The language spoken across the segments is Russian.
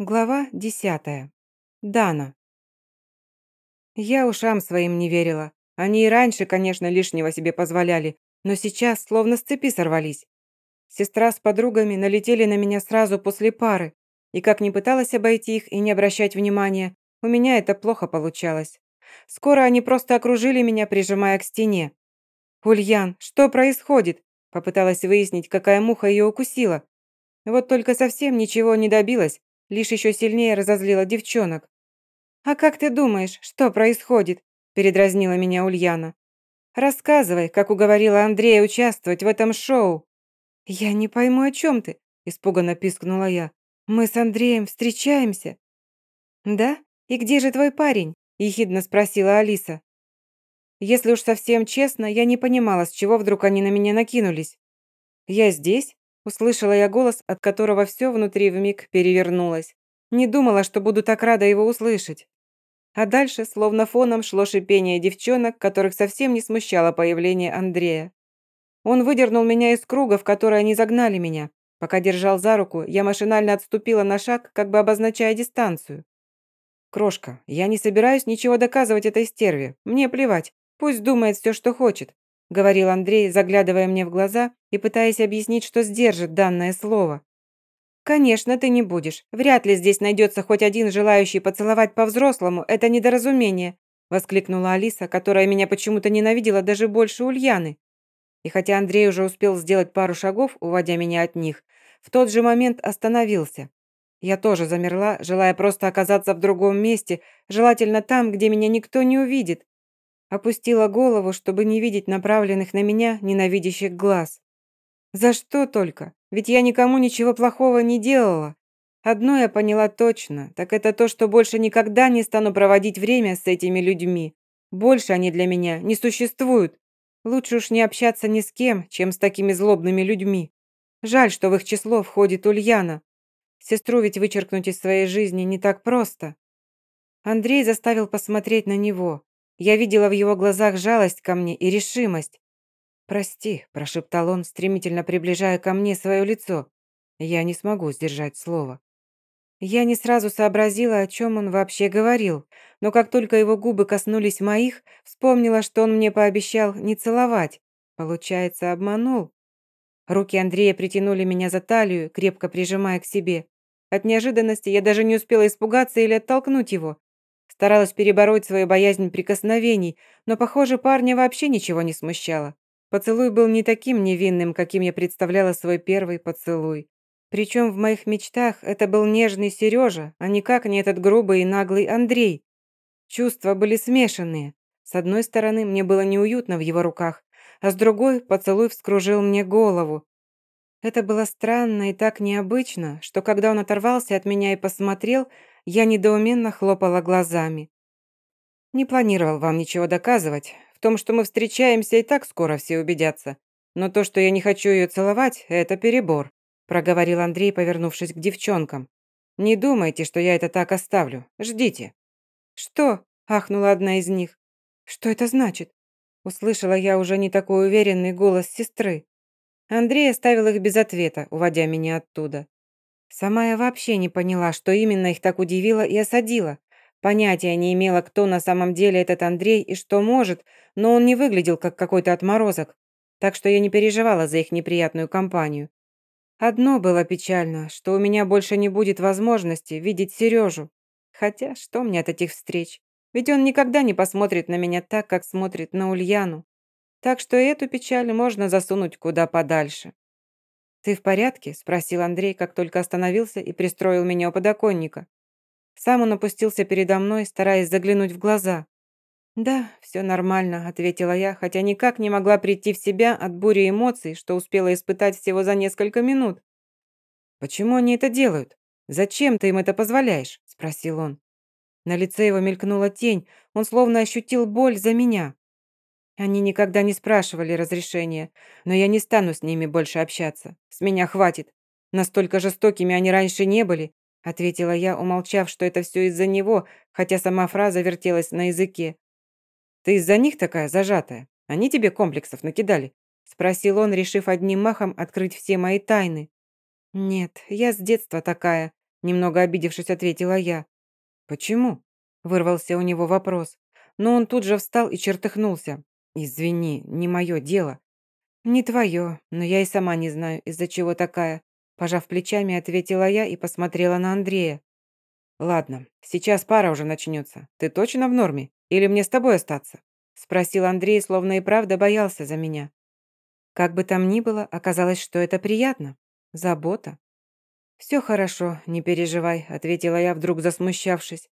Глава десятая. Дана. Я ушам своим не верила. Они и раньше, конечно, лишнего себе позволяли, но сейчас словно с цепи сорвались. Сестра с подругами налетели на меня сразу после пары, и как ни пыталась обойти их и не обращать внимания, у меня это плохо получалось. Скоро они просто окружили меня, прижимая к стене. «Ульян, что происходит?» Попыталась выяснить, какая муха ее укусила. Вот только совсем ничего не добилась, лишь еще сильнее разозлила девчонок. «А как ты думаешь, что происходит?» – передразнила меня Ульяна. «Рассказывай, как уговорила Андрея участвовать в этом шоу». «Я не пойму, о чем ты», – испуганно пискнула я. «Мы с Андреем встречаемся». «Да? И где же твой парень?» – ехидно спросила Алиса. Если уж совсем честно, я не понимала, с чего вдруг они на меня накинулись. «Я здесь?» Услышала я голос, от которого все внутри вмиг перевернулось. Не думала, что буду так рада его услышать. А дальше, словно фоном, шло шипение девчонок, которых совсем не смущало появление Андрея. Он выдернул меня из круга, в который они загнали меня. Пока держал за руку, я машинально отступила на шаг, как бы обозначая дистанцию. «Крошка, я не собираюсь ничего доказывать этой стерве. Мне плевать. Пусть думает все, что хочет. – говорил Андрей, заглядывая мне в глаза и пытаясь объяснить, что сдержит данное слово. «Конечно, ты не будешь. Вряд ли здесь найдется хоть один желающий поцеловать по-взрослому. Это недоразумение», – воскликнула Алиса, которая меня почему-то ненавидела даже больше Ульяны. И хотя Андрей уже успел сделать пару шагов, уводя меня от них, в тот же момент остановился. Я тоже замерла, желая просто оказаться в другом месте, желательно там, где меня никто не увидит, Опустила голову, чтобы не видеть направленных на меня ненавидящих глаз. За что только? Ведь я никому ничего плохого не делала. Одно я поняла точно, так это то, что больше никогда не стану проводить время с этими людьми. Больше они для меня не существуют. Лучше уж не общаться ни с кем, чем с такими злобными людьми. Жаль, что в их число входит Ульяна. Сестру ведь вычеркнуть из своей жизни не так просто. Андрей заставил посмотреть на него. Я видела в его глазах жалость ко мне и решимость. «Прости», – прошептал он, стремительно приближая ко мне свое лицо. «Я не смогу сдержать слово». Я не сразу сообразила, о чем он вообще говорил, но как только его губы коснулись моих, вспомнила, что он мне пообещал не целовать. Получается, обманул. Руки Андрея притянули меня за талию, крепко прижимая к себе. От неожиданности я даже не успела испугаться или оттолкнуть его. Старалась перебороть свою боязнь прикосновений, но, похоже, парня вообще ничего не смущало. Поцелуй был не таким невинным, каким я представляла свой первый поцелуй. Причем в моих мечтах это был нежный Сережа, а никак не этот грубый и наглый Андрей. Чувства были смешанные. С одной стороны, мне было неуютно в его руках, а с другой поцелуй вскружил мне голову. Это было странно и так необычно, что когда он оторвался от меня и посмотрел, я недоуменно хлопала глазами. «Не планировал вам ничего доказывать. В том, что мы встречаемся, и так скоро все убедятся. Но то, что я не хочу ее целовать, это перебор», проговорил Андрей, повернувшись к девчонкам. «Не думайте, что я это так оставлю. Ждите». «Что?» – ахнула одна из них. «Что это значит?» Услышала я уже не такой уверенный голос сестры. Андрей оставил их без ответа, уводя меня оттуда. Сама я вообще не поняла, что именно их так удивило и осадило. Понятия не имела, кто на самом деле этот Андрей и что может, но он не выглядел как какой-то отморозок, так что я не переживала за их неприятную компанию. Одно было печально, что у меня больше не будет возможности видеть Сережу. Хотя, что мне от этих встреч? Ведь он никогда не посмотрит на меня так, как смотрит на Ульяну. Так что эту печаль можно засунуть куда подальше. «Ты в порядке?» – спросил Андрей, как только остановился и пристроил меня у подоконника. Сам он опустился передо мной, стараясь заглянуть в глаза. «Да, все нормально», – ответила я, хотя никак не могла прийти в себя от бури эмоций, что успела испытать всего за несколько минут. «Почему они это делают? Зачем ты им это позволяешь?» – спросил он. На лице его мелькнула тень, он словно ощутил боль за меня. Они никогда не спрашивали разрешения, но я не стану с ними больше общаться. С меня хватит. Настолько жестокими они раньше не были, ответила я, умолчав, что это все из-за него, хотя сама фраза вертелась на языке. Ты из-за них такая зажатая? Они тебе комплексов накидали? Спросил он, решив одним махом открыть все мои тайны. Нет, я с детства такая, немного обидевшись, ответила я. Почему? Вырвался у него вопрос. Но он тут же встал и чертыхнулся. Извини, не мое дело. Не твое, но я и сама не знаю, из-за чего такая. Пожав плечами, ответила я и посмотрела на Андрея. «Ладно, сейчас пара уже начнется. Ты точно в норме? Или мне с тобой остаться?» Спросил Андрей, словно и правда боялся за меня. Как бы там ни было, оказалось, что это приятно. Забота. «Все хорошо, не переживай», — ответила я, вдруг засмущавшись.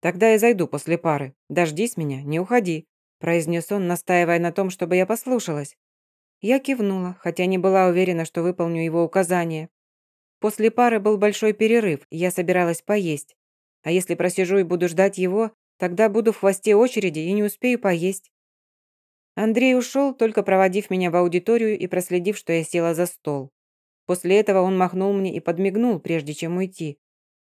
«Тогда я зайду после пары. Дождись меня, не уходи», — произнес он, настаивая на том, чтобы я послушалась. Я кивнула, хотя не была уверена, что выполню его указания. После пары был большой перерыв, я собиралась поесть. А если просижу и буду ждать его, тогда буду в хвосте очереди и не успею поесть. Андрей ушел, только проводив меня в аудиторию и проследив, что я села за стол. После этого он махнул мне и подмигнул, прежде чем уйти.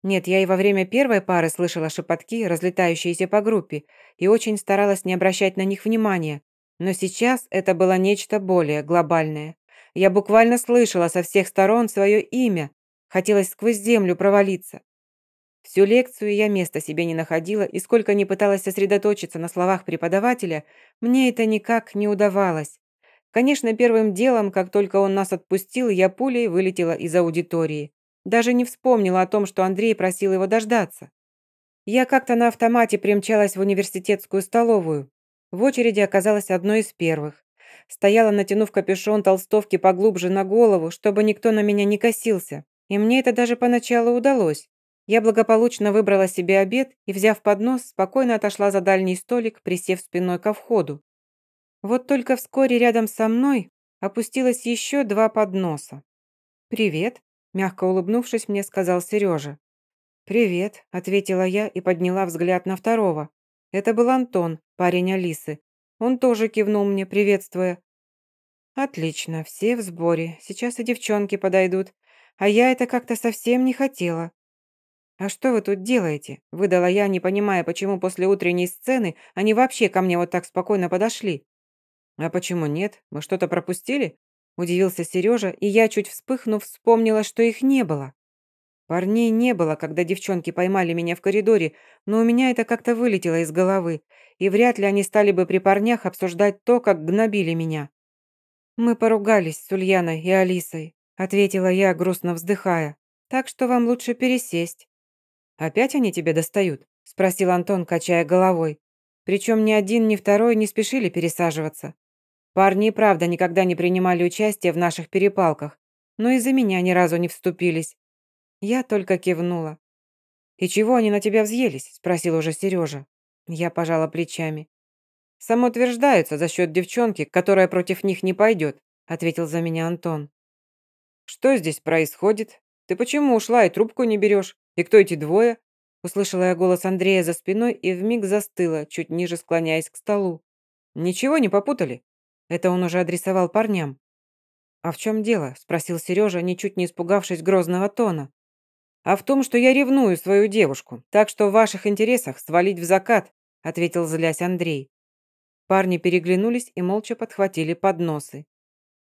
Нет, я и во время первой пары слышала шепотки, разлетающиеся по группе, и очень старалась не обращать на них внимания. Но сейчас это было нечто более глобальное. Я буквально слышала со всех сторон свое имя, Хотелось сквозь землю провалиться. Всю лекцию я места себе не находила, и сколько ни пыталась сосредоточиться на словах преподавателя, мне это никак не удавалось. Конечно, первым делом, как только он нас отпустил, я пулей вылетела из аудитории. Даже не вспомнила о том, что Андрей просил его дождаться. Я как-то на автомате примчалась в университетскую столовую. В очереди оказалась одной из первых. Стояла, натянув капюшон толстовки поглубже на голову, чтобы никто на меня не косился. И мне это даже поначалу удалось. Я благополучно выбрала себе обед и, взяв поднос, спокойно отошла за дальний столик, присев спиной ко входу. Вот только вскоре рядом со мной опустилось еще два подноса. «Привет», – мягко улыбнувшись, мне сказал Сережа. «Привет», – ответила я и подняла взгляд на второго. Это был Антон, парень Алисы. Он тоже кивнул мне, приветствуя. «Отлично, все в сборе. Сейчас и девчонки подойдут. А я это как-то совсем не хотела. «А что вы тут делаете?» – выдала я, не понимая, почему после утренней сцены они вообще ко мне вот так спокойно подошли. «А почему нет? Мы что-то пропустили?» – удивился Сережа, и я, чуть вспыхнув, вспомнила, что их не было. Парней не было, когда девчонки поймали меня в коридоре, но у меня это как-то вылетело из головы, и вряд ли они стали бы при парнях обсуждать то, как гнобили меня. Мы поругались с Ульяной и Алисой, ответила я, грустно вздыхая. «Так что вам лучше пересесть». «Опять они тебя достают?» – спросил Антон, качая головой. Причем ни один, ни второй не спешили пересаживаться. Парни и правда никогда не принимали участие в наших перепалках, но из-за меня ни разу не вступились. Я только кивнула. «И чего они на тебя взъелись?» – спросил уже Сережа. Я пожала плечами. «Самоутверждаются за счет девчонки, которая против них не пойдет», – ответил за меня Антон. «Что здесь происходит? Ты почему ушла и трубку не берешь? И кто эти двое?» Услышала я голос Андрея за спиной и вмиг застыла, чуть ниже склоняясь к столу. «Ничего не попутали?» Это он уже адресовал парням. «А в чем дело?» – спросил Сережа, ничуть не испугавшись грозного тона. «А в том, что я ревную свою девушку, так что в ваших интересах свалить в закат», – ответил злясь Андрей. Парни переглянулись и молча подхватили подносы.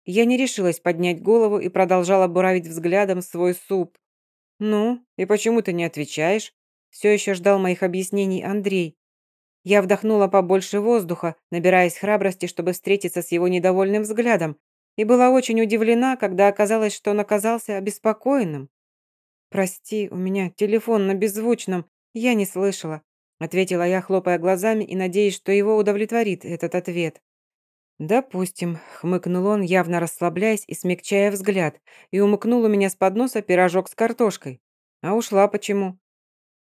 Я не решилась поднять голову и продолжала буравить взглядом свой суп. «Ну, и почему ты не отвечаешь?» Все еще ждал моих объяснений Андрей. Я вдохнула побольше воздуха, набираясь храбрости, чтобы встретиться с его недовольным взглядом, и была очень удивлена, когда оказалось, что он оказался обеспокоенным. «Прости, у меня телефон на беззвучном, я не слышала», ответила я, хлопая глазами и надеясь, что его удовлетворит этот ответ. «Допустим», — хмыкнул он, явно расслабляясь и смягчая взгляд, и умыкнул у меня с подноса пирожок с картошкой. «А ушла почему?»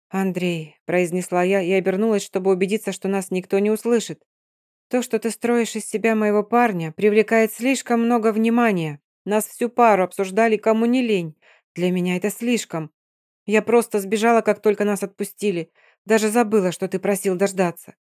«Андрей», — произнесла я и обернулась, чтобы убедиться, что нас никто не услышит. «То, что ты строишь из себя моего парня, привлекает слишком много внимания. Нас всю пару обсуждали, кому не лень. Для меня это слишком. Я просто сбежала, как только нас отпустили. Даже забыла, что ты просил дождаться».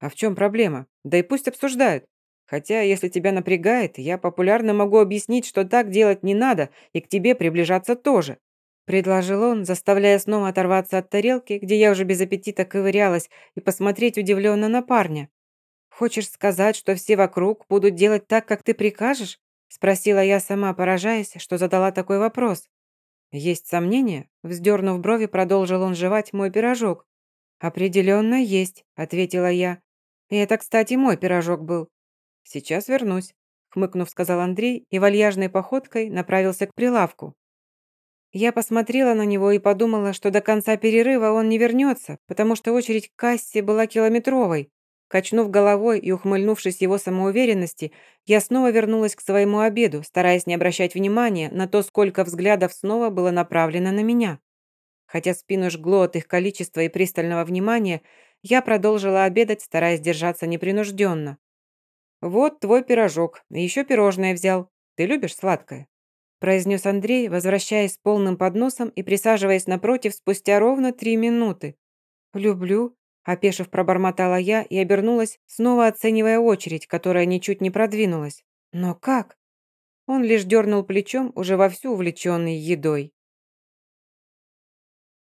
«А в чем проблема? Да и пусть обсуждают. Хотя, если тебя напрягает, я популярно могу объяснить, что так делать не надо, и к тебе приближаться тоже», предложил он, заставляя снова оторваться от тарелки, где я уже без аппетита ковырялась, и посмотреть удивленно на парня. «Хочешь сказать, что все вокруг будут делать так, как ты прикажешь?» спросила я сама, поражаясь, что задала такой вопрос. Есть сомнения? Вздернув брови, продолжил он жевать мой пирожок. «Определенно есть», — ответила я. «И это, кстати, мой пирожок был». «Сейчас вернусь», — хмыкнув, сказал Андрей и вальяжной походкой направился к прилавку. Я посмотрела на него и подумала, что до конца перерыва он не вернется, потому что очередь к кассе была километровой. Качнув головой и ухмыльнувшись его самоуверенности, я снова вернулась к своему обеду, стараясь не обращать внимания на то, сколько взглядов снова было направлено на меня. Хотя спину жгло от их количества и пристального внимания, я продолжила обедать, стараясь держаться непринужденно. «Вот твой пирожок, еще пирожное взял. Ты любишь сладкое?» Произнес Андрей, возвращаясь с полным подносом и присаживаясь напротив спустя ровно три минуты. «Люблю», Опешив, пробормотала я и обернулась, снова оценивая очередь, которая ничуть не продвинулась. Но как? Он лишь дернул плечом, уже вовсю увлеченный едой.